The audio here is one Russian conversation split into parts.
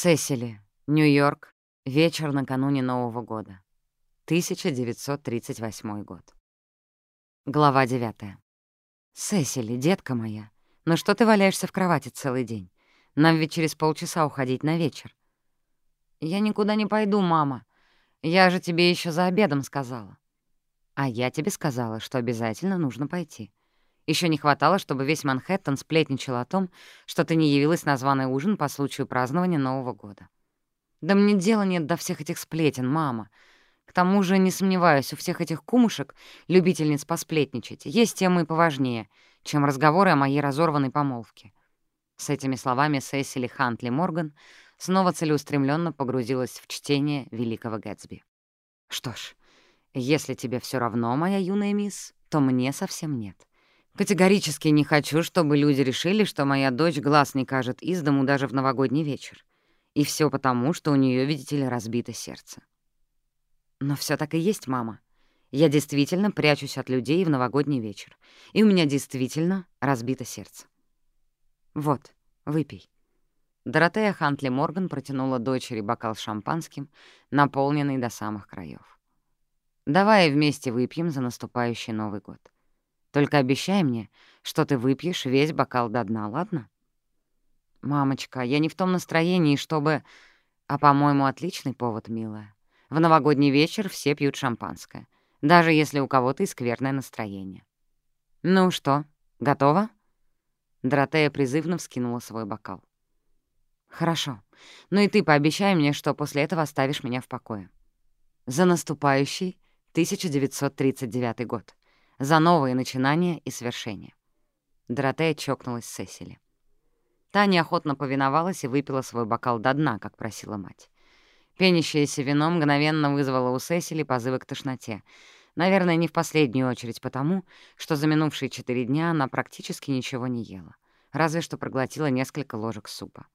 Сесили, Нью-Йорк, вечер накануне Нового года. 1938 год. Глава 9. «Сесили, детка моя, ну что ты валяешься в кровати целый день? Нам ведь через полчаса уходить на вечер». «Я никуда не пойду, мама. Я же тебе еще за обедом сказала». «А я тебе сказала, что обязательно нужно пойти. Еще не хватало, чтобы весь Манхэттен сплетничал о том, что ты не явилась на званый ужин по случаю празднования Нового года. Да мне дела нет до всех этих сплетен, мама. К тому же, не сомневаюсь, у всех этих кумушек, любительниц посплетничать, есть темы и поважнее, чем разговоры о моей разорванной помолвке. С этими словами Сесили Хантли Морган снова целеустремленно погрузилась в чтение великого Гэтсби. «Что ж, если тебе все равно, моя юная мисс, то мне совсем нет. Категорически не хочу, чтобы люди решили, что моя дочь глаз не кажет из дому даже в новогодний вечер. И все потому, что у нее, видите ли, разбито сердце. Но все так и есть, мама. Я действительно прячусь от людей в новогодний вечер. И у меня действительно разбито сердце. Вот, выпей. Доротея Хантли Морган протянула дочери бокал с шампанским, наполненный до самых краев. «Давай вместе выпьем за наступающий Новый год». Только обещай мне, что ты выпьешь весь бокал до дна, ладно? Мамочка, я не в том настроении, чтобы... А, по-моему, отличный повод, милая. В новогодний вечер все пьют шампанское, даже если у кого-то и скверное настроение. Ну что, готова? Доротея призывно вскинула свой бокал. «Хорошо. Ну и ты пообещай мне, что после этого оставишь меня в покое. За наступающий 1939 год за новые начинания и свершения. Доротея чокнулась с Сесили. Та неохотно повиновалась и выпила свой бокал до дна, как просила мать. Пенящееся вино мгновенно вызвало у Сесили позывы к тошноте. Наверное, не в последнюю очередь потому, что за минувшие четыре дня она практически ничего не ела, разве что проглотила несколько ложек супа.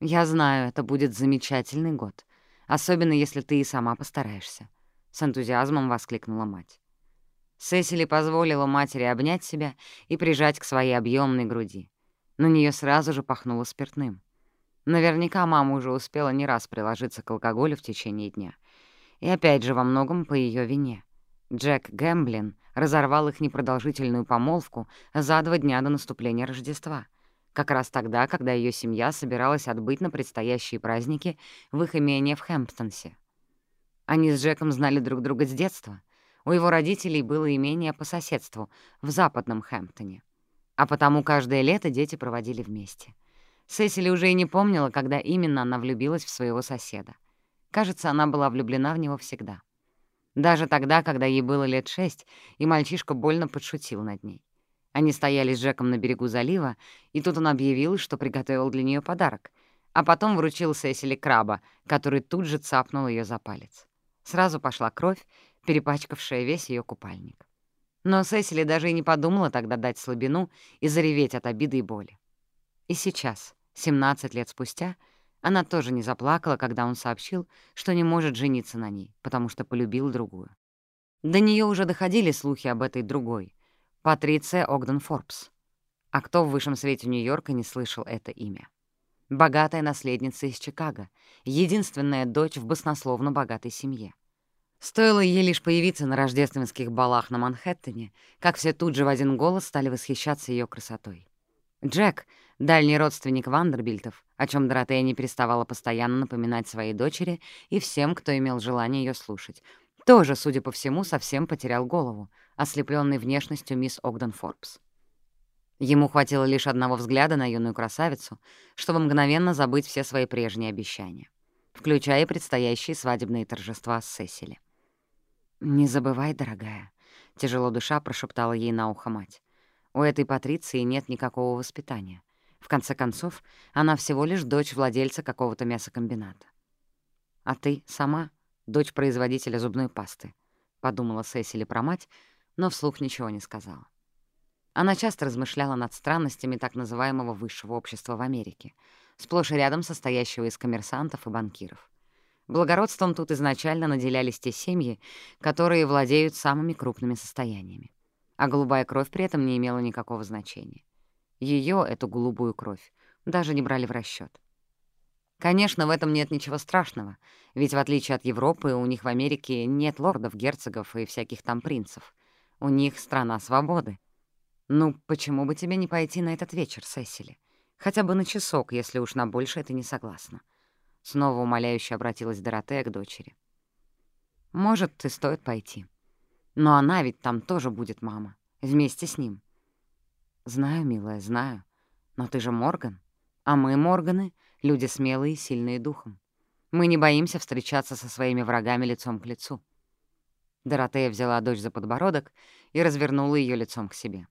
«Я знаю, это будет замечательный год, особенно если ты и сама постараешься», — с энтузиазмом воскликнула мать. Сесили позволила матери обнять себя и прижать к своей объемной груди. На нее сразу же пахнуло спиртным. Наверняка мама уже успела не раз приложиться к алкоголю в течение дня. И опять же во многом по ее вине. Джек Гэмблин разорвал их непродолжительную помолвку за два дня до наступления Рождества, как раз тогда, когда ее семья собиралась отбыть на предстоящие праздники в их имение в Хэмптонсе. Они с Джеком знали друг друга с детства — у его родителей было имение по соседству, в западном Хэмптоне. А потому каждое лето дети проводили вместе. Сесили уже и не помнила, когда именно она влюбилась в своего соседа. Кажется, она была влюблена в него всегда. Даже тогда, когда ей было лет шесть, и мальчишка больно подшутил над ней. Они стояли с Джеком на берегу залива, и тут он объявил, что приготовил для нее подарок, а потом вручил Сесили краба, который тут же цапнул ее за палец. Сразу пошла кровь, перепачкавшая весь ее купальник. Но Сесили даже и не подумала тогда дать слабину и зареветь от обиды и боли. И сейчас, 17 лет спустя, она тоже не заплакала, когда он сообщил, что не может жениться на ней, потому что полюбил другую. До нее уже доходили слухи об этой другой, Патриция Огден Форбс. А кто в высшем свете Нью-Йорка не слышал это имя? Богатая наследница из Чикаго, единственная дочь в баснословно богатой семье. Стоило ей лишь появиться на рождественских балах на Манхэттене, как все тут же в один голос стали восхищаться ее красотой. Джек, дальний родственник Вандербильтов, о чем Доротея не переставала постоянно напоминать своей дочери и всем, кто имел желание ее слушать, тоже, судя по всему, совсем потерял голову, ослепленный внешностью мисс Огден Форбс. Ему хватило лишь одного взгляда на юную красавицу, чтобы мгновенно забыть все свои прежние обещания, включая предстоящие свадебные торжества с Сесили. «Не забывай, дорогая», — тяжело душа прошептала ей на ухо мать. «У этой Патриции нет никакого воспитания. В конце концов, она всего лишь дочь владельца какого-то мясокомбината». «А ты сама дочь производителя зубной пасты», — подумала Сесили про мать, но вслух ничего не сказала. Она часто размышляла над странностями так называемого высшего общества в Америке, сплошь и рядом состоящего из коммерсантов и банкиров. Благородством тут изначально наделялись те семьи, которые владеют самыми крупными состояниями. А голубая кровь при этом не имела никакого значения. Ее, эту голубую кровь, даже не брали в расчет. Конечно, в этом нет ничего страшного, ведь в отличие от Европы, у них в Америке нет лордов, герцогов и всяких там принцев. У них страна свободы. Ну, почему бы тебе не пойти на этот вечер, Сесили? Хотя бы на часок, если уж на больше ты не согласна. Снова умоляюще обратилась Доротея к дочери. Может, и стоит пойти. Но она ведь там тоже будет мама, вместе с ним. Знаю, милая, знаю. Но ты же Морган. А мы, Морганы, люди смелые и сильные духом. Мы не боимся встречаться со своими врагами лицом к лицу. Доротея взяла дочь за подбородок и развернула ее лицом к себе.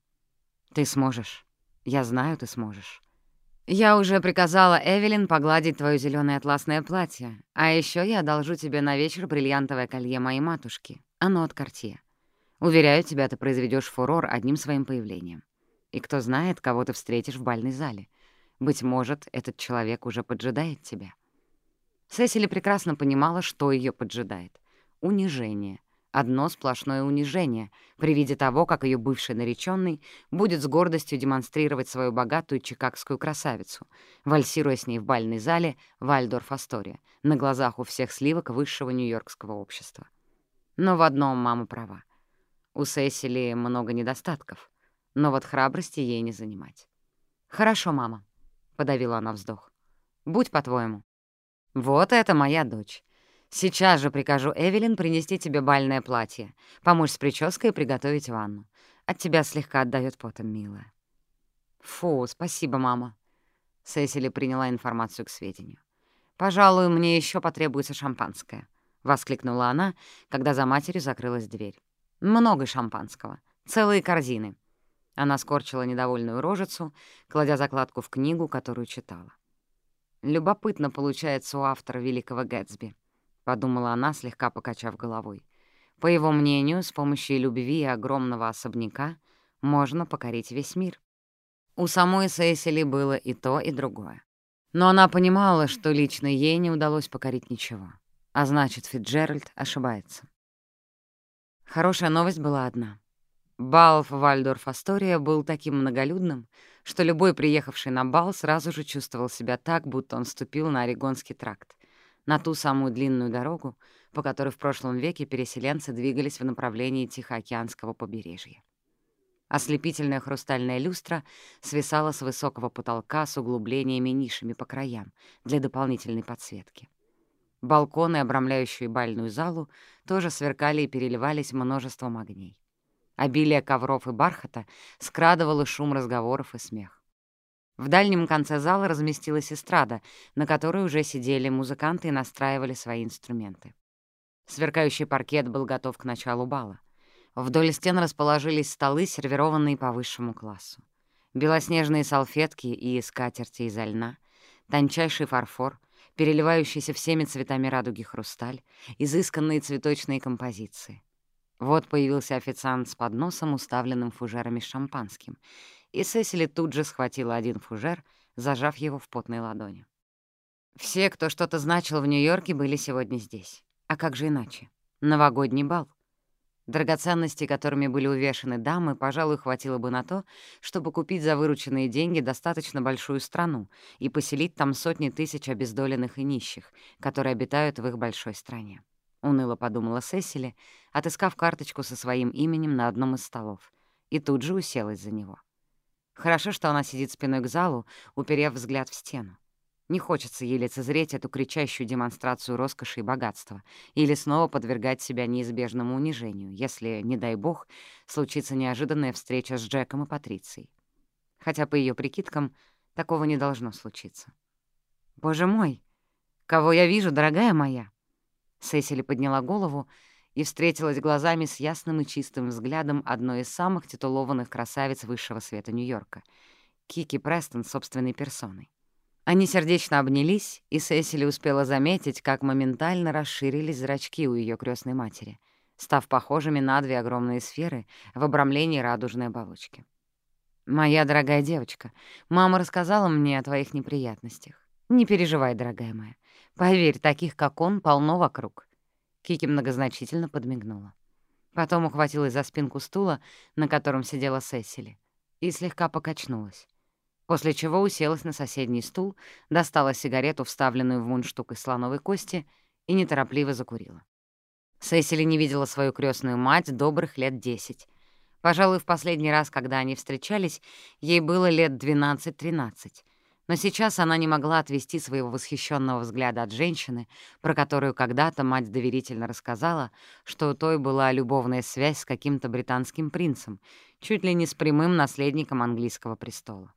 «Ты сможешь. Я знаю, ты сможешь. Я уже приказала Эвелин погладить твое зеленое атласное платье, а еще я одолжу тебе на вечер бриллиантовое колье моей матушки. Оно от Кортье. Уверяю тебя, ты произведешь фурор одним своим появлением. И кто знает, кого ты встретишь в бальной зале. Быть может, этот человек уже поджидает тебя». Сесили прекрасно понимала, что ее поджидает. Унижение — Одно сплошное унижение, при виде того, как ее бывший нареченный будет с гордостью демонстрировать свою богатую чикагскую красавицу, вальсируя с ней в бальной зале Вальдорф Астория на глазах у всех сливок высшего нью-йоркского общества. Но в одном мама права. У Сесили много недостатков, но вот храбрости ей не занимать. «Хорошо, мама», — подавила она вздох. «Будь по-твоему». «Вот это моя дочь. Сейчас же прикажу Эвелин принести тебе бальное платье, помочь с прической и приготовить ванну. От тебя слегка отдает потом, милая». «Фу, спасибо, мама». Сесили приняла информацию к сведению. «Пожалуй, мне еще потребуется шампанское», — воскликнула она, когда за матерью закрылась дверь. «Много шампанского. Целые корзины». Она скорчила недовольную рожицу, кладя закладку в книгу, которую читала. Любопытно получается у автора «Великого Гэтсби». — подумала она, слегка покачав головой. По его мнению, с помощью любви и огромного особняка можно покорить весь мир. У самой Сесили было и то, и другое. Но она понимала, что лично ей не удалось покорить ничего. А значит, Фитджеральд ошибается. Хорошая новость была одна. Бал в Вальдорф-Астория был таким многолюдным, что любой приехавший на бал сразу же чувствовал себя так, будто он ступил на Орегонский тракт, на ту самую длинную дорогу, по которой в прошлом веке переселенцы двигались в направлении Тихоокеанского побережья. Ослепительная хрустальная люстра свисала с высокого потолка с углублениями нишами по краям для дополнительной подсветки. Балконы, обрамляющие бальную залу, тоже сверкали и переливались множеством огней. Обилие ковров и бархата скрадывало шум разговоров и смех. В дальнем конце зала разместилась эстрада, на которой уже сидели музыканты и настраивали свои инструменты. Сверкающий паркет был готов к началу бала. Вдоль стен расположились столы, сервированные по высшему классу. Белоснежные салфетки и скатерти изо льна, тончайший фарфор, переливающийся всеми цветами радуги хрусталь, изысканные цветочные композиции. Вот появился официант с подносом, уставленным фужерами с шампанским, и Сесили тут же схватила один фужер, зажав его в потной ладони. Все, кто что-то значил в Нью-Йорке, были сегодня здесь. А как же иначе? Новогодний бал. Драгоценности, которыми были увешаны дамы, пожалуй, хватило бы на то, чтобы купить за вырученные деньги достаточно большую страну и поселить там сотни тысяч обездоленных и нищих, которые обитают в их большой стране. Уныло подумала Сесили, отыскав карточку со своим именем на одном из столов, и тут же уселась за него. Хорошо, что она сидит спиной к залу, уперев взгляд в стену. Не хочется ей лицезреть эту кричащую демонстрацию роскоши и богатства или снова подвергать себя неизбежному унижению, если, не дай бог, случится неожиданная встреча с Джеком и Патрицией. Хотя, по ее прикидкам, такого не должно случиться. «Боже мой! Кого я вижу, дорогая моя?» Сесили подняла голову, — и встретилась глазами с ясным и чистым взглядом одной из самых титулованных красавиц высшего света Нью-Йорка — Кики Престон собственной персоной. Они сердечно обнялись, и Сесили успела заметить, как моментально расширились зрачки у ее крестной матери, став похожими на две огромные сферы в обрамлении радужной оболочки. «Моя дорогая девочка, мама рассказала мне о твоих неприятностях. Не переживай, дорогая моя. Поверь, таких, как он, полно вокруг. Кики многозначительно подмигнула. Потом ухватилась за спинку стула, на котором сидела Сесили, и слегка покачнулась. после чего уселась на соседний стул, достала сигарету, вставленную в мундштук из слоновой кости, и неторопливо закурила. Сесили не видела свою крестную мать добрых лет десять. Пожалуй, в последний раз, когда они встречались, ей было лет 12-13. Но сейчас она не могла отвести своего восхищенного взгляда от женщины, про которую когда-то мать доверительно рассказала, что у той была любовная связь с каким-то британским принцем, чуть ли не с прямым наследником английского престола.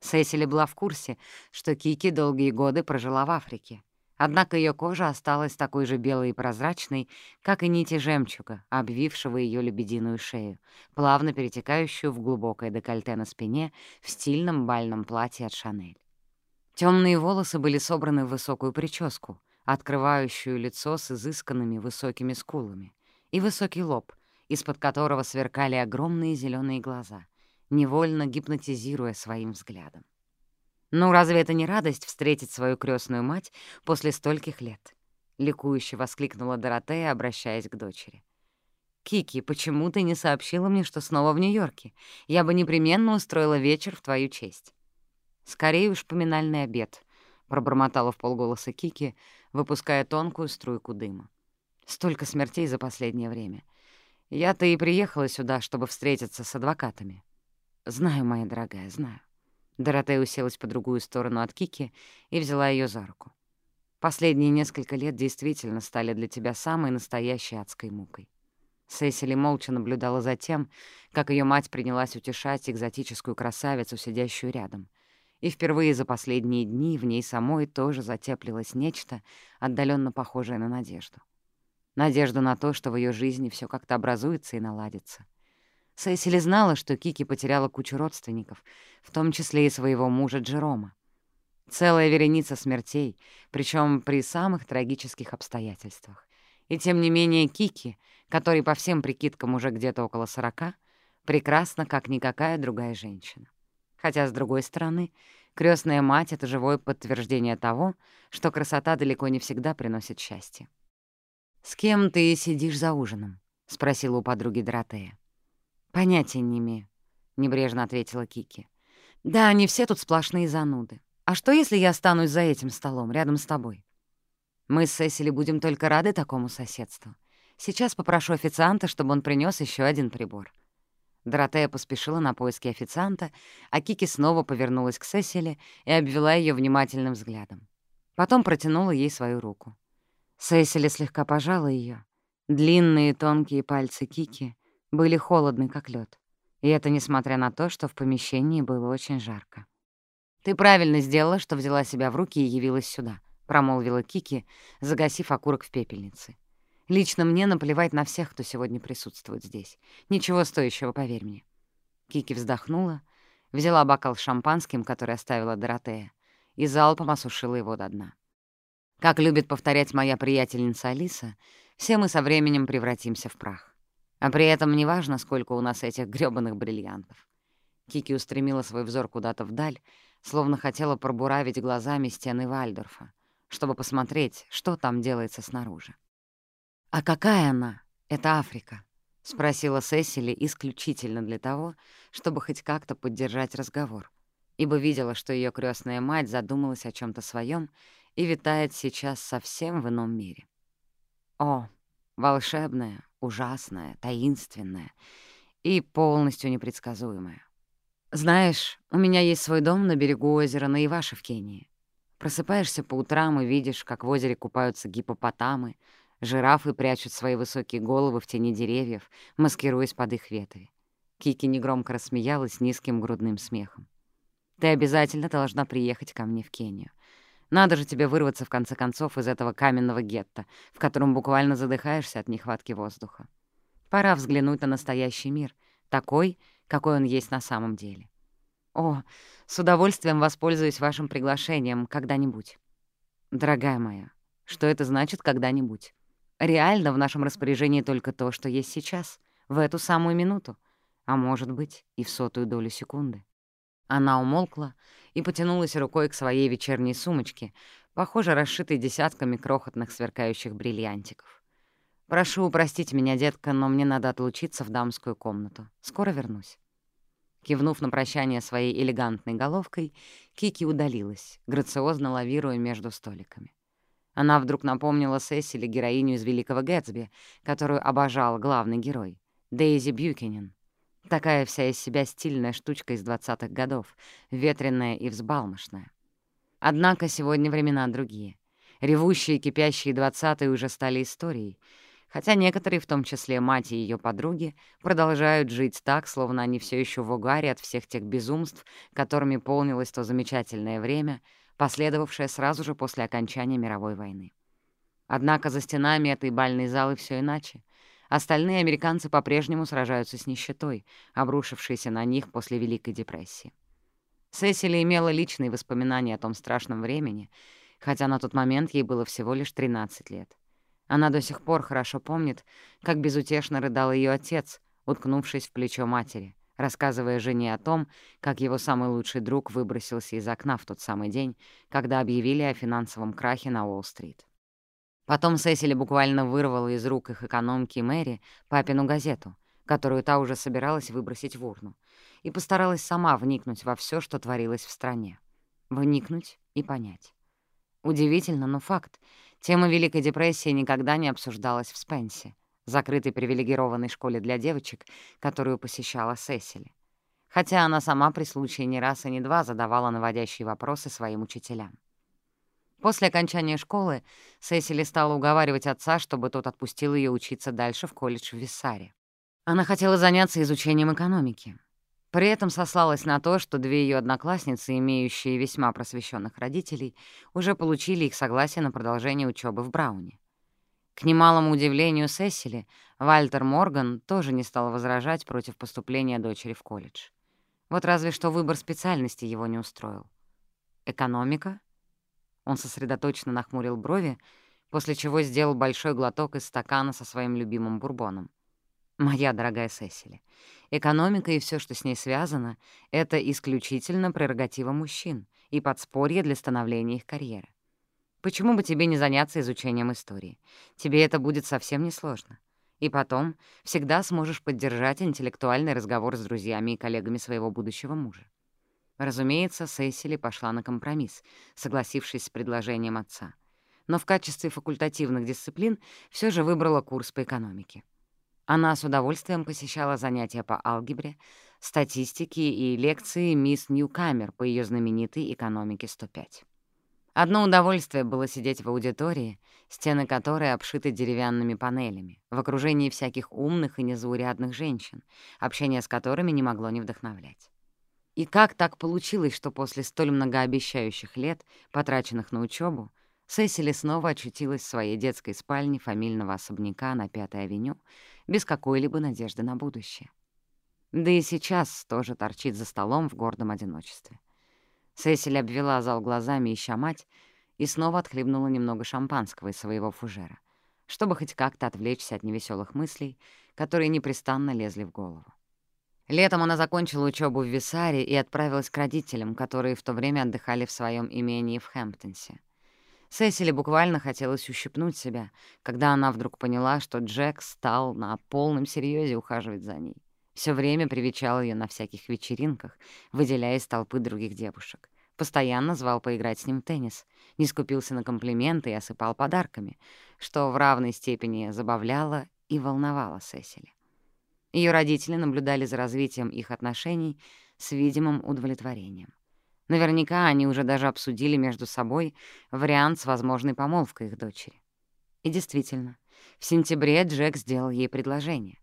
Сесили была в курсе, что Кики долгие годы прожила в Африке. Однако ее кожа осталась такой же белой и прозрачной, как и нити жемчуга, обвившего ее лебединую шею, плавно перетекающую в глубокое декольте на спине в стильном бальном платье от Шанель. Темные волосы были собраны в высокую прическу, открывающую лицо с изысканными высокими скулами, и высокий лоб, из-под которого сверкали огромные зеленые глаза, невольно гипнотизируя своим взглядом. Ну, разве это не радость встретить свою крестную мать после стольких лет? Ликующе воскликнула Доротея, обращаясь к дочери. «Кики, почему ты не сообщила мне, что снова в Нью-Йорке? Я бы непременно устроила вечер в твою честь». Скорее уж поминальный обед», — пробормотала в полголоса Кики, выпуская тонкую струйку дыма. «Столько смертей за последнее время. Я-то и приехала сюда, чтобы встретиться с адвокатами». «Знаю, моя дорогая, знаю». Доротея уселась по другую сторону от Кики и взяла ее за руку. «Последние несколько лет действительно стали для тебя самой настоящей адской мукой». Сесили молча наблюдала за тем, как ее мать принялась утешать экзотическую красавицу, сидящую рядом — и впервые за последние дни в ней самой тоже затеплилось нечто, отдаленно похожее на надежду. Надежду на то, что в ее жизни все как-то образуется и наладится. Сесили знала, что Кики потеряла кучу родственников, в том числе и своего мужа Джерома. Целая вереница смертей, причем при самых трагических обстоятельствах. И тем не менее Кики, который по всем прикидкам уже где-то около сорока, прекрасна, как никакая другая женщина. Хотя, с другой стороны, крестная мать — это живое подтверждение того, что красота далеко не всегда приносит счастье. «С кем ты сидишь за ужином?» — спросила у подруги Доротея. «Понятия не имею», — небрежно ответила Кики. «Да, они все тут сплошные зануды. А что, если я останусь за этим столом, рядом с тобой? Мы с Сесили будем только рады такому соседству. Сейчас попрошу официанта, чтобы он принес еще один прибор». Доротея поспешила на поиски официанта, а Кики снова повернулась к Сесиле и обвела ее внимательным взглядом. Потом протянула ей свою руку. Сесили слегка пожала ее. Длинные тонкие пальцы Кики были холодны, как лед, И это несмотря на то, что в помещении было очень жарко. «Ты правильно сделала, что взяла себя в руки и явилась сюда», — промолвила Кики, загасив окурок в пепельнице. Лично мне наплевать на всех, кто сегодня присутствует здесь. Ничего стоящего, поверь мне». Кики вздохнула, взяла бокал с шампанским, который оставила Доротея, и залпом осушила его до дна. Как любит повторять моя приятельница Алиса, все мы со временем превратимся в прах. А при этом неважно, сколько у нас этих грёбаных бриллиантов. Кики устремила свой взор куда-то вдаль, словно хотела пробуравить глазами стены Вальдорфа, чтобы посмотреть, что там делается снаружи. «А какая она? Это Африка?» — спросила Сесили исключительно для того, чтобы хоть как-то поддержать разговор, ибо видела, что ее крестная мать задумалась о чем то своем и витает сейчас совсем в ином мире. О, волшебная, ужасная, таинственная и полностью непредсказуемая. Знаешь, у меня есть свой дом на берегу озера Наиваши в Кении. Просыпаешься по утрам и видишь, как в озере купаются гипопотамы, Жирафы прячут свои высокие головы в тени деревьев, маскируясь под их ветви. Кики негромко рассмеялась низким грудным смехом. «Ты обязательно должна приехать ко мне в Кению. Надо же тебе вырваться, в конце концов, из этого каменного гетто, в котором буквально задыхаешься от нехватки воздуха. Пора взглянуть на настоящий мир, такой, какой он есть на самом деле. О, с удовольствием воспользуюсь вашим приглашением когда-нибудь. Дорогая моя, что это значит «когда-нибудь»? Реально в нашем распоряжении только то, что есть сейчас, в эту самую минуту, а может быть и в сотую долю секунды. Она умолкла и потянулась рукой к своей вечерней сумочке, похоже, расшитой десятками крохотных сверкающих бриллиантиков. «Прошу простить меня, детка, но мне надо отлучиться в дамскую комнату. Скоро вернусь». Кивнув на прощание своей элегантной головкой, Кики удалилась, грациозно лавируя между столиками. Она вдруг напомнила Сесили героиню из «Великого Гэтсби», которую обожал главный герой — Дейзи Бьюкинен. Такая вся из себя стильная штучка из двадцатых годов, ветреная и взбалмошная. Однако сегодня времена другие. Ревущие, кипящие двадцатые уже стали историей, хотя некоторые, в том числе мать и ее подруги, продолжают жить так, словно они все еще в угаре от всех тех безумств, которыми полнилось то замечательное время, последовавшее сразу же после окончания мировой войны. Однако за стенами этой бальной залы все иначе. Остальные американцы по-прежнему сражаются с нищетой, обрушившейся на них после Великой депрессии. Сесили имела личные воспоминания о том страшном времени — хотя на тот момент ей было всего лишь 13 лет. Она до сих пор хорошо помнит, как безутешно рыдал ее отец, уткнувшись в плечо матери, рассказывая жене о том, как его самый лучший друг выбросился из окна в тот самый день, когда объявили о финансовом крахе на Уолл-стрит. Потом Сесили буквально вырвала из рук их экономки Мэри папину газету, которую та уже собиралась выбросить в урну, и постаралась сама вникнуть во все, что творилось в стране. Вникнуть и понять. Удивительно, но факт. Тема Великой депрессии никогда не обсуждалась в Спенсе, закрытой привилегированной школе для девочек, которую посещала Сесили. Хотя она сама при случае не раз и не два задавала наводящие вопросы своим учителям. После окончания школы Сесили стала уговаривать отца, чтобы тот отпустил ее учиться дальше в колледж в Виссаре. Она хотела заняться изучением экономики. При этом сослалась на то, что две ее одноклассницы, имеющие весьма просвещенных родителей, уже получили их согласие на продолжение учебы в Брауне. К немалому удивлению Сесили, Вальтер Морган тоже не стал возражать против поступления дочери в колледж. Вот разве что выбор специальности его не устроил. «Экономика?» Он сосредоточенно нахмурил брови, после чего сделал большой глоток из стакана со своим любимым бурбоном. «Моя дорогая Сесили, экономика и все, что с ней связано, — это исключительно прерогатива мужчин и подспорье для становления их карьеры. Почему бы тебе не заняться изучением истории? Тебе это будет совсем несложно. И потом всегда сможешь поддержать интеллектуальный разговор с друзьями и коллегами своего будущего мужа. Разумеется, Сесили пошла на компромисс, согласившись с предложением отца. Но в качестве факультативных дисциплин все же выбрала курс по экономике. Она с удовольствием посещала занятия по алгебре, статистике и лекции мисс Ньюкамер по ее знаменитой экономике 105. Одно удовольствие было сидеть в аудитории, стены которой обшиты деревянными панелями, в окружении всяких умных и незаурядных женщин, общение с которыми не могло не вдохновлять. И как так получилось, что после столь многообещающих лет, потраченных на учебу, Сесили снова очутилась в своей детской спальне фамильного особняка на Пятой авеню без какой-либо надежды на будущее? Да и сейчас тоже торчит за столом в гордом одиночестве. Сесиль обвела зал глазами, ища мать, и снова отхлебнула немного шампанского из своего фужера, чтобы хоть как-то отвлечься от невеселых мыслей, которые непрестанно лезли в голову. Летом она закончила учебу в Виссаре и отправилась к родителям, которые в то время отдыхали в своем имении в Хэмптонсе — Сесили буквально хотелось ущипнуть себя, когда она вдруг поняла, что Джек стал на полном серьезе ухаживать за ней. Все время привечал ее на всяких вечеринках, выделяя из толпы других девушек. Постоянно звал поиграть с ним в теннис, не скупился на комплименты и осыпал подарками, что в равной степени забавляло и волновало Сесили. Ее родители наблюдали за развитием их отношений с видимым удовлетворением. Наверняка они уже даже обсудили между собой вариант с возможной помолвкой их дочери. И действительно, в сентябре Джек сделал ей предложение. По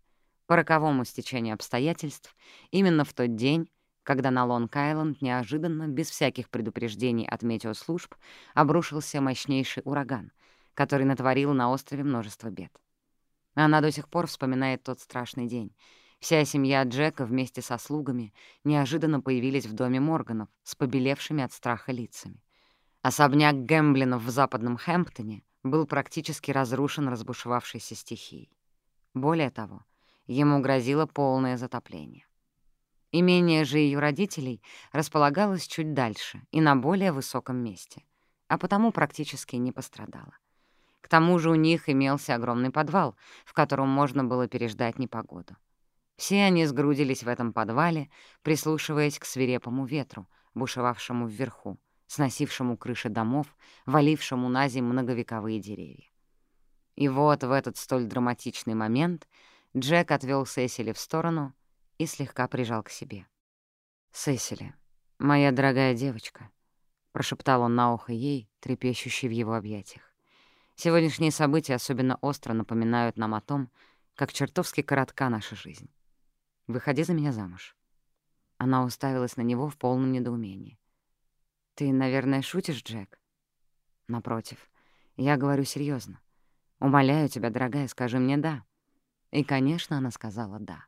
Пороковому стечению обстоятельств именно в тот день, когда на Лонг-Айленд неожиданно, без всяких предупреждений от метеослужб, обрушился мощнейший ураган, который натворил на острове множество бед. Она до сих пор вспоминает тот страшный день. Вся семья Джека вместе со слугами неожиданно появились в доме Морганов с побелевшими от страха лицами. Особняк Гэмблинов в западном Хэмптоне был практически разрушен разбушевавшейся стихией. Более того, Ему грозила полное затопление. Имение же ее родителей располагалось чуть дальше и на более высоком месте, а потому практически не пострадало. К тому же у них имелся огромный подвал, в котором можно было переждать непогоду. Все они сгрудились в этом подвале, прислушиваясь к свирепому ветру, бушевавшему вверху, сносившему крыши домов, валившему на земь многовековые деревья. И вот в этот столь драматичный момент — Джек отвел Сесили в сторону и слегка прижал к себе. «Сесили, моя дорогая девочка», — прошептал он на ухо ей, трепещущей в его объятиях. «Сегодняшние события особенно остро напоминают нам о том, как чертовски коротка наша жизнь. Выходи за меня замуж». Она уставилась на него в полном недоумении. «Ты, наверное, шутишь, Джек?» «Напротив, я говорю серьезно. Умоляю тебя, дорогая, скажи мне «да». И, конечно, она сказала «да».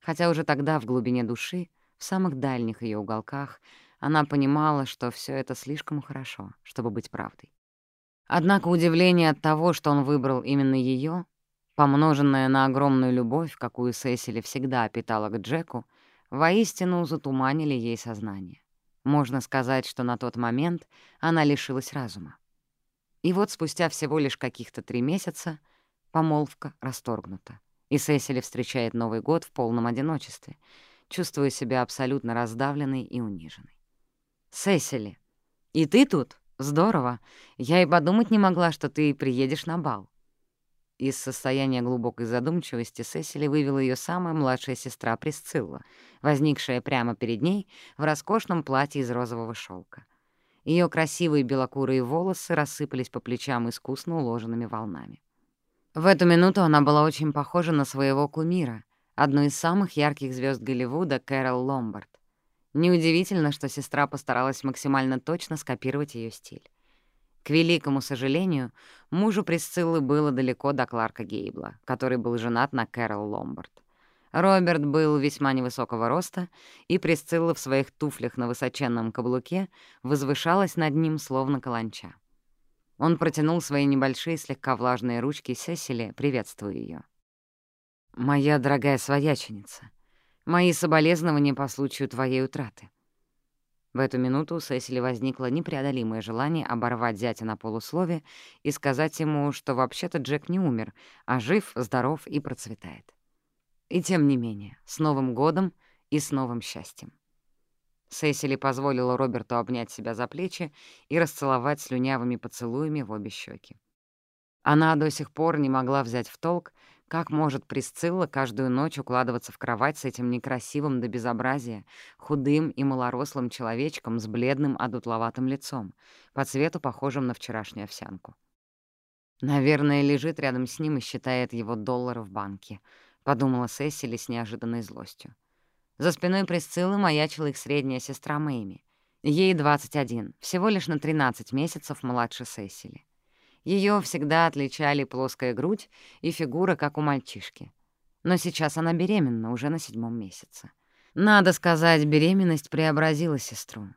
Хотя уже тогда в глубине души, в самых дальних ее уголках, она понимала, что все это слишком хорошо, чтобы быть правдой. Однако удивление от того, что он выбрал именно ее, помноженное на огромную любовь, какую Сесили всегда питала к Джеку, воистину затуманили ей сознание. Можно сказать, что на тот момент она лишилась разума. И вот спустя всего лишь каких-то три месяца помолвка расторгнута. и Сесили встречает Новый год в полном одиночестве, чувствуя себя абсолютно раздавленной и униженной. «Сесили, и ты тут? Здорово. Я и подумать не могла, что ты приедешь на бал». Из состояния глубокой задумчивости Сесили вывела ее самая младшая сестра Присцилла, возникшая прямо перед ней в роскошном платье из розового шелка. Ее красивые белокурые волосы рассыпались по плечам искусно уложенными волнами. В эту минуту она была очень похожа на своего кумира, одну из самых ярких звезд Голливуда, Кэрол Ломбард. Неудивительно, что сестра постаралась максимально точно скопировать ее стиль. К великому сожалению, мужу Присциллы было далеко до Кларка Гейбла, который был женат на Кэрол Ломбард. Роберт был весьма невысокого роста, и Присцилла в своих туфлях на высоченном каблуке возвышалась над ним, словно каланча. Он протянул свои небольшие, слегка влажные ручки Сесили, приветствуя ее. «Моя дорогая свояченица, мои соболезнования по случаю твоей утраты». В эту минуту у Сесили возникло непреодолимое желание оборвать зятя на полуслове и сказать ему, что вообще-то Джек не умер, а жив, здоров и процветает. И тем не менее, с Новым годом и с новым счастьем. Сесили позволила Роберту обнять себя за плечи и расцеловать слюнявыми поцелуями в обе щеки. Она до сих пор не могла взять в толк, как может Присцилла каждую ночь укладываться в кровать с этим некрасивым до безобразия, худым и малорослым человечком с бледным одутловатым лицом, по цвету похожим на вчерашнюю овсянку? Наверное, лежит рядом с ним и считает его доллары в банке, подумала Сесили с неожиданной злостью. За спиной Присциллы маячила их средняя сестра Мэйми. Ей 21, всего лишь на 13 месяцев младше Сесили. Ее всегда отличали плоская грудь и фигура, как у мальчишки. Но сейчас она беременна, уже на седьмом месяце. Надо сказать, беременность преобразила сестру.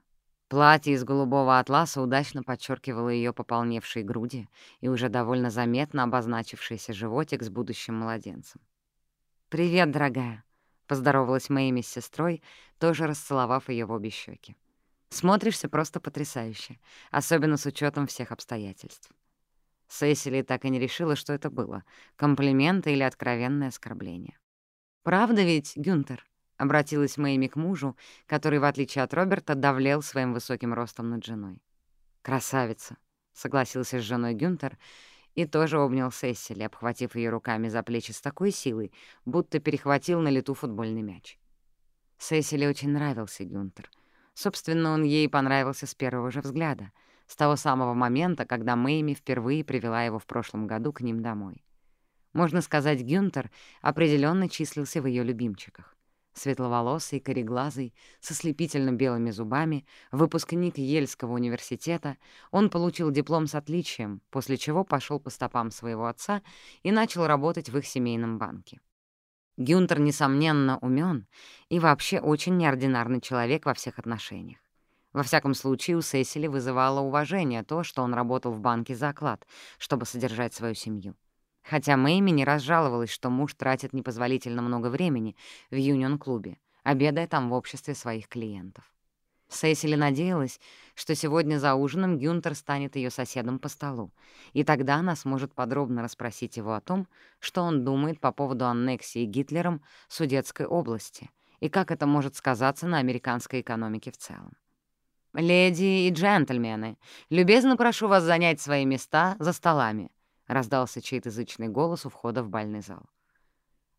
Платье из голубого атласа удачно подчеркивало ее пополневшие груди и уже довольно заметно обозначившийся животик с будущим младенцем. «Привет, дорогая», — поздоровалась Мэйми с сестрой, тоже расцеловав ее в обе щеки. «Смотришься просто потрясающе, особенно с учетом всех обстоятельств». Сесили так и не решила, что это было — комплимент или откровенное оскорбление. «Правда ведь, Гюнтер?» — обратилась Мэйми к мужу, который, в отличие от Роберта, давлел своим высоким ростом над женой. «Красавица!» — согласился с женой Гюнтер и тоже обнял Сесили, обхватив ее руками за плечи с такой силой, будто перехватил на лету футбольный мяч. Сесили очень нравился Гюнтер. Собственно, он ей понравился с первого же взгляда — с того самого момента, когда Мэйми впервые привела его в прошлом году к ним домой. Можно сказать, Гюнтер определенно числился в ее любимчиках. Светловолосый, кореглазый, со слепительно белыми зубами, выпускник Ельского университета, он получил диплом с отличием, после чего пошел по стопам своего отца и начал работать в их семейном банке. Гюнтер, несомненно, умен и вообще очень неординарный человек во всех отношениях. Во всяком случае, у Сесили вызывало уважение то, что он работал в банке за оклад, чтобы содержать свою семью. хотя Мэйми не разжаловалась, что муж тратит непозволительно много времени в юнион-клубе, обедая там в обществе своих клиентов. Сесили надеялась, что сегодня за ужином Гюнтер станет ее соседом по столу, и тогда она сможет подробно расспросить его о том, что он думает по поводу аннексии Гитлером Судетской области и как это может сказаться на американской экономике в целом. «Леди и джентльмены, любезно прошу вас занять свои места за столами», раздался чей-то зычный голос у входа в бальный зал.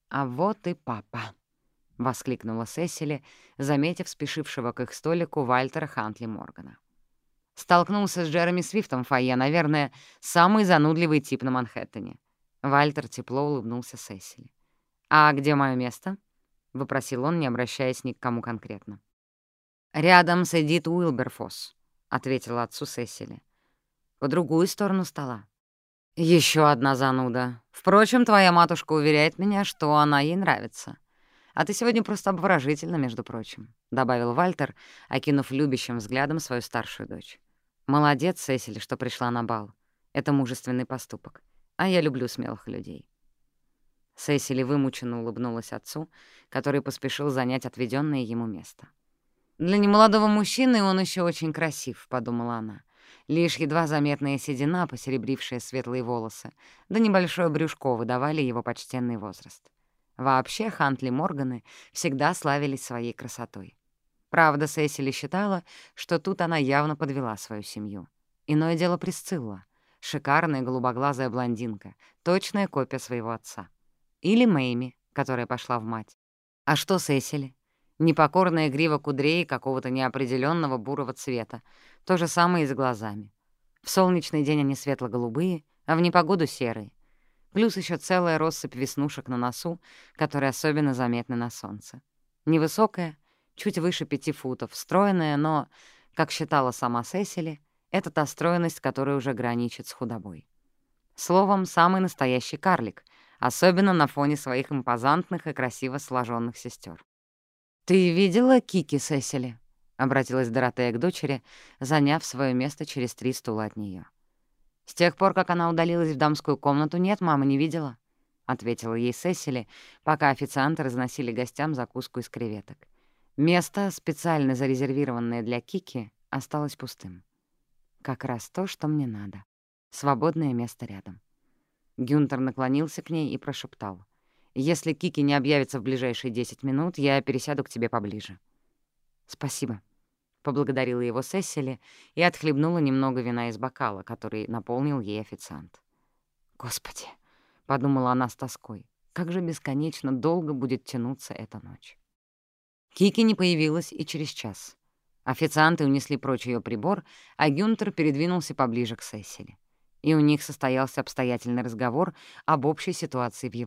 «А вот и папа», — воскликнула Сесили, заметив спешившего к их столику Вальтера Хантли Моргана. Столкнулся с Джереми Свифтом в фойе, наверное, самый занудливый тип на Манхэттене. Вальтер тепло улыбнулся Сесили. «А где мое место?» — вопросил он, не обращаясь ни к кому конкретно. «Рядом с Эдит Уилберфосс», — ответила отцу Сесили. «По другую сторону стола». Еще одна зануда. Впрочем, твоя матушка уверяет меня, что она ей нравится. А ты сегодня просто обворожительна, между прочим», — добавил Вальтер, окинув любящим взглядом свою старшую дочь. «Молодец, Сесили, что пришла на бал. Это мужественный поступок. А я люблю смелых людей». Сесили вымученно улыбнулась отцу, который поспешил занять отведенное ему место. «Для немолодого мужчины он еще очень красив», — подумала она. Лишь едва заметная седина, посеребрившая светлые волосы, да небольшое брюшко выдавали его почтенный возраст. Вообще Хантли Морганы всегда славились своей красотой. Правда, Сесили считала, что тут она явно подвела свою семью. Иное дело Присцилла. Шикарная голубоглазая блондинка, точная копия своего отца. Или Мэйми, которая пошла в мать. А что Сесили? Непокорная грива кудрей какого-то неопределенного бурого цвета. То То же самое и с глазами. В солнечный день они светло-голубые, а в непогоду — серые. Плюс еще целая россыпь веснушек на носу, которые особенно заметны на солнце. Невысокая, чуть выше пяти футов, стройная, но, как считала сама Сесили, это та стройность, которая уже граничит с худобой. Словом, самый настоящий карлик, особенно на фоне своих импозантных и красиво сложенных сестер. «Ты видела Кики, Сесили?» обратилась Доротея к дочери, заняв свое место через три стула от нее. «С тех пор, как она удалилась в дамскую комнату, нет, мама не видела», — ответила ей Сесили, пока официанты разносили гостям закуску из креветок. Место, специально зарезервированное для Кики, осталось пустым. Как раз то, что мне надо. Свободное место рядом. Гюнтер наклонился к ней и прошептал. Если Кики не объявится в ближайшие 10 минут, я пересяду к тебе поближе». «Спасибо», — поблагодарила его Сесили и отхлебнула немного вина из бокала,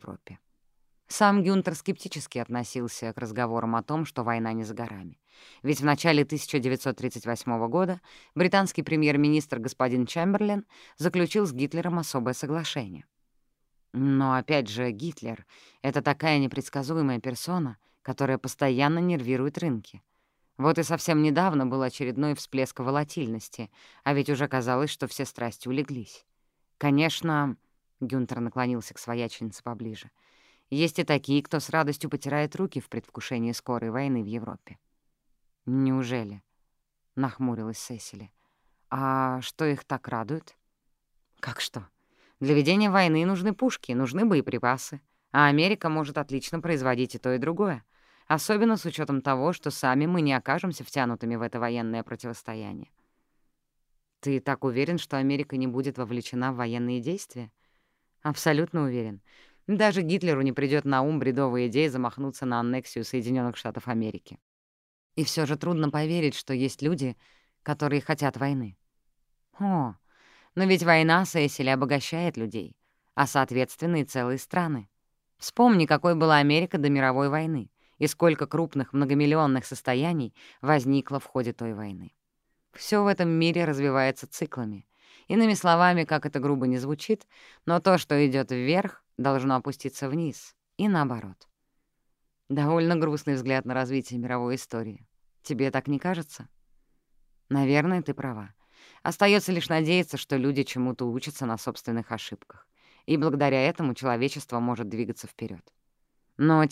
который наполнил ей официант. «Господи», — подумала она с тоской, — «как же бесконечно долго будет тянуться эта ночь». Кики не появилась и через час. Официанты унесли прочь ее прибор, а Гюнтер передвинулся поближе к Сесили. И у них состоялся обстоятельный разговор об общей ситуации в Европе. Сам Гюнтер скептически относился к разговорам о том, что война не за горами. Ведь в начале 1938 года британский премьер-министр господин Чемберлен заключил с Гитлером особое соглашение. Но опять же, Гитлер — это такая непредсказуемая персона, которая постоянно нервирует рынки. Вот и совсем недавно был очередной всплеск волатильности, а ведь уже казалось, что все страсти улеглись. Конечно, Гюнтер наклонился к свояченице поближе — есть и такие, кто с радостью потирает руки в предвкушении скорой войны в Европе. «Неужели?» — нахмурилась Сесили. «А что их так радует?» «Как что? Для ведения войны нужны пушки, нужны боеприпасы, а Америка может отлично производить и то, и другое, особенно с учетом того, что сами мы не окажемся втянутыми в это военное противостояние». «Ты так уверен, что Америка не будет вовлечена в военные действия?» «Абсолютно уверен. Даже Гитлеру не придёт на ум бредовая идея замахнуться на аннексию Соединенных Штатов Америки. И всё же трудно поверить, что есть люди, которые хотят войны. О, но ведь война, Сесили, обогащает людей, а, соответственно, и целые страны. Вспомни, какой была Америка до мировой войны и сколько крупных многомиллионных состояний возникло в ходе той войны. Всё в этом мире развивается циклами. Иными словами, как это грубо не звучит, но то, что идёт вверх, должно опуститься вниз, и наоборот. Довольно грустный взгляд на развитие мировой истории. Тебе так не кажется? Наверное, ты права. Остается лишь надеяться, что люди чему-то учатся на собственных ошибках, и благодаря этому человечество может двигаться вперед. Но,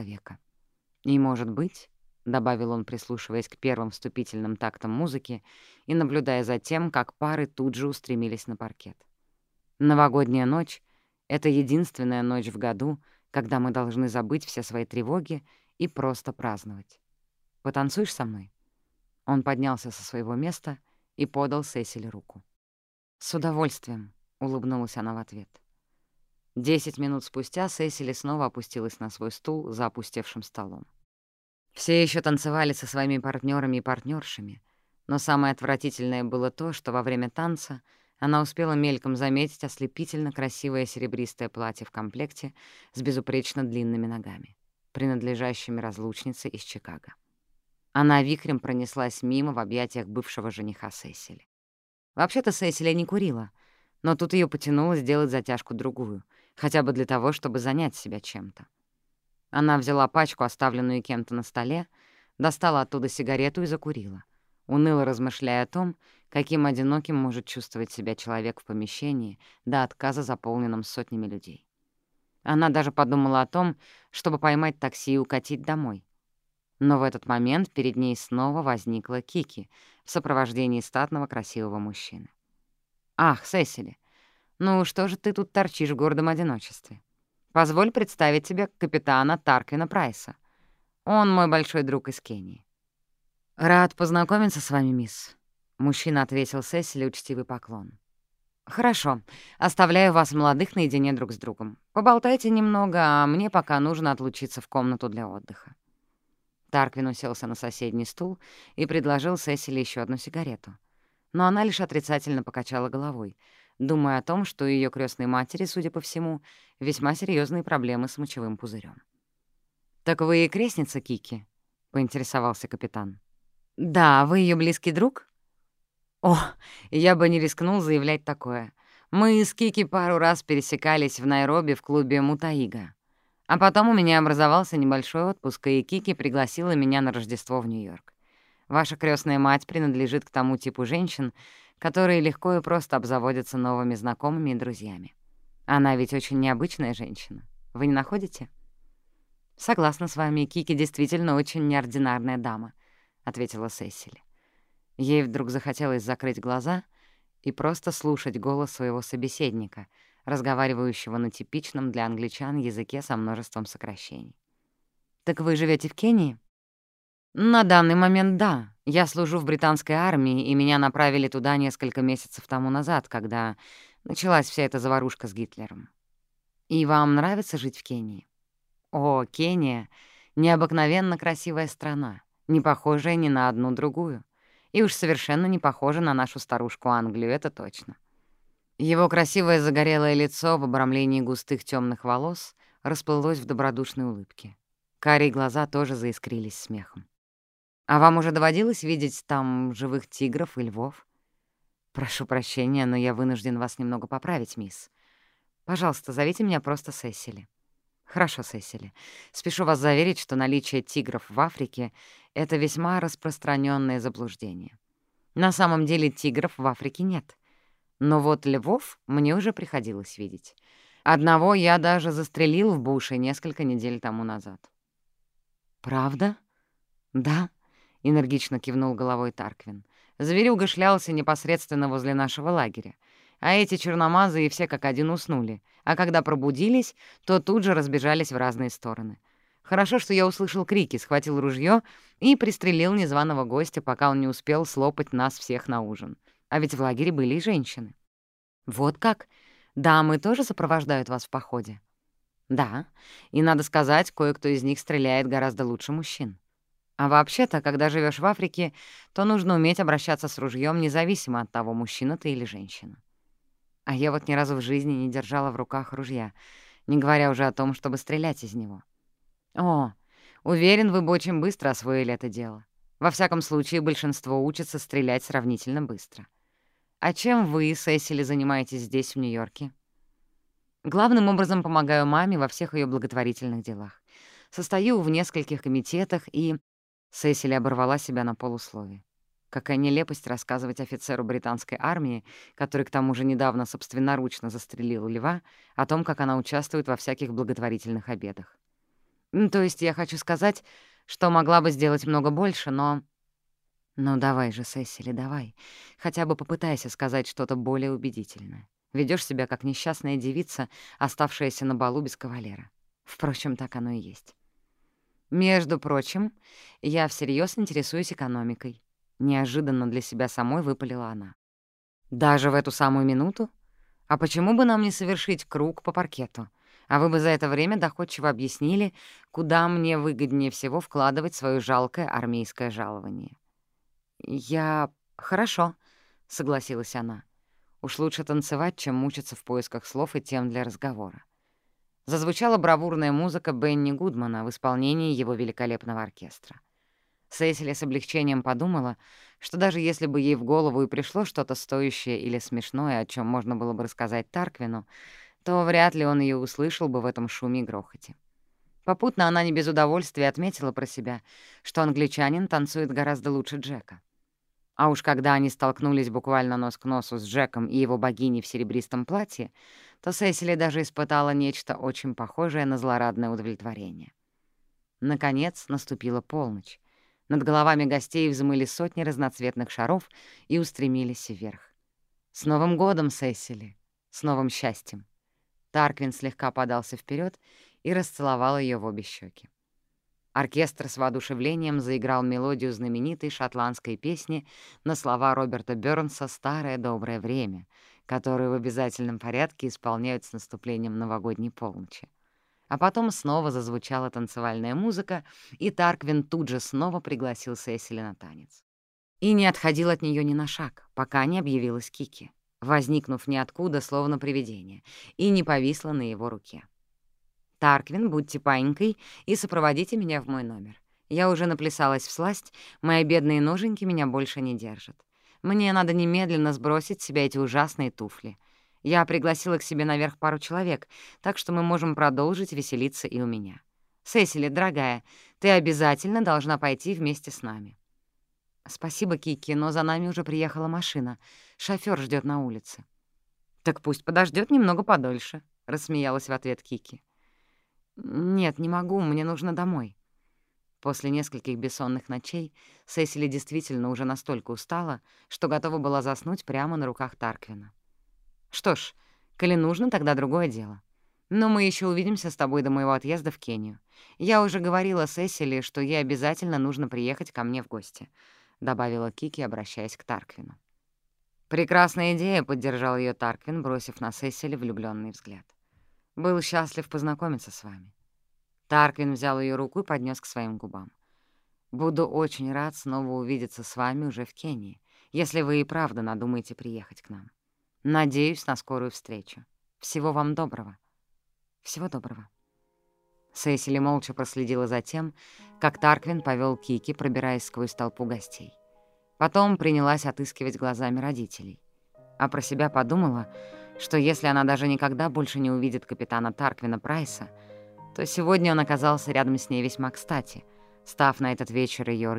тем не менее, сегодня Европа балансирует на грани войны, а нам остается — Гюнтер вздохнул, — «лишь верить в благоразумие человека. И, может быть, — добавил он, прислушиваясь к первым вступительным тактам музыки и наблюдая за тем, как пары тут же устремились на паркет. Новогодняя ночь — это единственная ночь в году, когда мы должны забыть все свои тревоги и просто праздновать. Потанцуешь со мной?» Он поднялся со своего места и подал Сесили руку. «С удовольствием», — улыбнулась она в ответ. Десять минут спустя Сесили снова опустилась на свой стул за опустевшим столом. Все еще танцевали со своими партнерами и партнершами, но самое отвратительное было то, что во время танца она успела мельком заметить ослепительно красивое серебристое платье в комплекте с безупречно длинными ногами, принадлежащими разлучнице из Чикаго. Она вихрем пронеслась мимо в объятиях бывшего жениха Сесили. Вообще-то Сесилия не курила, но тут ее потянуло сделать затяжку другую — хотя бы для того, чтобы занять себя чем-то. Она взяла пачку, оставленную кем-то на столе, достала оттуда сигарету и закурила, уныло размышляя о том, каким одиноким может чувствовать себя человек в помещении до отказа, заполненном сотнями людей. Она даже подумала о том, чтобы поймать такси и укатить домой. Но в этот момент перед ней снова возникла Кики в сопровождении статного красивого мужчины. «Ах, Сесили, «Ну, что же ты тут торчишь в гордом одиночестве? Позволь представить тебе капитана Тарквина Прайса. Он мой большой друг из Кении». «Рад познакомиться с вами, мисс», — мужчина ответил Сесили учтивый поклон. «Хорошо. Оставляю вас, молодых, наедине друг с другом. Поболтайте немного, а мне пока нужно отлучиться в комнату для отдыха». Тарквин уселся на соседний стул и предложил Сесили еще одну сигарету. Но она лишь отрицательно покачала головой — думая о том, что у её крестной матери, судя по всему, весьма серьезные проблемы с мочевым пузырем. «Так вы и крестница Кики?» — поинтересовался капитан. «Да, вы ее близкий друг?» «О, я бы не рискнул заявлять такое. Мы с Кики пару раз пересекались в Найроби в клубе «Мутаига». А потом у меня образовался небольшой отпуск, и Кики пригласила меня на Рождество в Нью-Йорк. Ваша крестная мать принадлежит к тому типу женщин, которые легко и просто обзаводятся новыми знакомыми и друзьями. Она ведь очень необычная женщина. Вы не находите? «Согласна с вами, Кики действительно очень неординарная дама», — ответила Сесили. Ей вдруг захотелось закрыть глаза и просто слушать голос своего собеседника, разговаривающего на типичном для англичан языке со множеством сокращений. «Так вы живете в Кении?» «На данный момент да», Я служу в британской армии, и меня направили туда несколько месяцев тому назад, когда началась вся эта заварушка с Гитлером. И вам нравится жить в Кении? О, Кения — необыкновенно красивая страна, не похожая ни на одну другую. И уж совершенно не похожа на нашу старушку Англию, это точно. Его красивое загорелое лицо в обрамлении густых темных волос расплылось в добродушной улыбке. Карие глаза тоже заискрились смехом. А вам уже доводилось видеть там живых тигров и львов? Прошу прощения, но я вынужден вас немного поправить, мисс. Пожалуйста, зовите меня просто Сесили. Хорошо, Сесили. Спешу вас заверить, что наличие тигров в Африке — это весьма распространенное заблуждение. На самом деле тигров в Африке нет. Но вот львов мне уже приходилось видеть. Одного я даже застрелил в буше несколько недель тому назад. «Правда? Да?» энергично кивнул головой Тарквин. Зверюга шлялся непосредственно возле нашего лагеря. А эти черномазые все как один уснули, а когда пробудились, то тут же разбежались в разные стороны. Хорошо, что я услышал крики, схватил ружье и пристрелил незваного гостя, пока он не успел слопать нас всех на ужин. А ведь в лагере были и женщины. «Вот как? Дамы тоже сопровождают вас в походе?» «Да, и, надо сказать, кое-кто из них стреляет гораздо лучше мужчин». А вообще-то, когда живешь в Африке, то нужно уметь обращаться с ружьем независимо от того, мужчина ты или женщина. А я вот ни разу в жизни не держала в руках ружья, не говоря уже о том, чтобы стрелять из него. О, уверен, вы бы очень быстро освоили это дело. Во всяком случае, большинство учатся стрелять сравнительно быстро. А чем вы, Сесили, занимаетесь здесь, в Нью-Йорке? Главным образом помогаю маме во всех ее благотворительных делах. Состою в нескольких комитетах и Сесили оборвала себя на полуслове. Какая нелепость рассказывать офицеру британской армии, который к тому же недавно собственноручно застрелил льва, о том, как она участвует во всяких благотворительных обедах. То есть я хочу сказать, что могла бы сделать много больше, но... Ну давай же, Сесили, давай. Хотя бы попытайся сказать что-то более убедительное. Ведёшь себя как несчастная девица, оставшаяся на балу без кавалера. Впрочем, так оно и есть. Между прочим, я всерьез интересуюсь экономикой. Неожиданно для себя самой выпалила она. Даже в эту самую минуту? А почему бы нам не совершить круг по паркету? А вы бы за это время доходчиво объяснили, куда мне выгоднее всего вкладывать свое жалкое армейское жалование. «Я... Хорошо», — согласилась она. «Уж лучше танцевать, чем мучиться в поисках слов и тем для разговора». Зазвучала бравурная музыка Бенни Гудмана в исполнении его великолепного оркестра. Сесили с облегчением подумала, что даже если бы ей в голову и пришло что-то стоящее или смешное, о чем можно было бы рассказать Тарквину, то вряд ли он ее услышал бы в этом шуме и грохоте. Попутно она не без удовольствия отметила про себя, что англичанин танцует гораздо лучше Джека. А уж когда они столкнулись буквально нос к носу с Джеком и его богиней в серебристом платье, то Сесили даже испытала нечто очень похожее на злорадное удовлетворение. Наконец наступила полночь. Над головами гостей взмыли сотни разноцветных шаров и устремились вверх. «С Новым годом, Сесили! С новым счастьем!» Тарквин слегка подался вперед и расцеловал ее в обе щеки. Оркестр с воодушевлением заиграл мелодию знаменитой шотландской песни на слова Роберта Бёрнса «Старое доброе время», которую в обязательном порядке исполняют с наступлением новогодней полночи. А потом снова зазвучала танцевальная музыка, и Тарквин тут же снова пригласил Сесили на танец. И не отходил от нее ни на шаг, пока не объявилась Кики, возникнув ниоткуда, словно привидение, и не повисла на его руке. «Тарквин, будьте паинькой и сопроводите меня в мой номер. Я уже наплясалась в Мне надо немедленно сбросить с себя эти ужасные туфли. Я пригласила к себе наверх пару человек, так что мы можем продолжить веселиться и у меня. Сесили, дорогая, ты обязательно должна пойти вместе с нами. Спасибо, Кики, но за нами уже приехала машина. Шофёр ждёт на улице. Так пусть подождёт немного подольше, рассмеялась в ответ Кики. Нет, не могу, мне нужно домой. После нескольких бессонных ночей Сесили действительно уже настолько устала, что готова была заснуть прямо на руках Тарквина. «Что ж, коли нужно, тогда другое дело. Но мы еще увидимся с тобой до моего отъезда в Кению. Я уже говорила Сесили, что ей обязательно нужно приехать ко мне в гости», — добавила Кики, обращаясь к Тарквину. «Прекрасная идея», — поддержал ее Тарквин, бросив на Сесили влюбленный взгляд. «Был счастлив познакомиться с вами. Тарквин взял ее руку и поднес к своим губам. «Буду очень рад снова увидеться с вами уже в Кении, если вы и правда надумаете приехать к нам. Надеюсь на скорую встречу. Всего вам доброго». «Всего доброго». Сесили молча проследила за тем, как Тарквин повел Кики, пробираясь сквозь толпу гостей. Потом принялась отыскивать глазами родителей. А про себя подумала, что если она даже никогда больше не увидит капитана Тарквина Прайса, то сегодня он оказался рядом с ней весьма кстати, став на этот вечер ее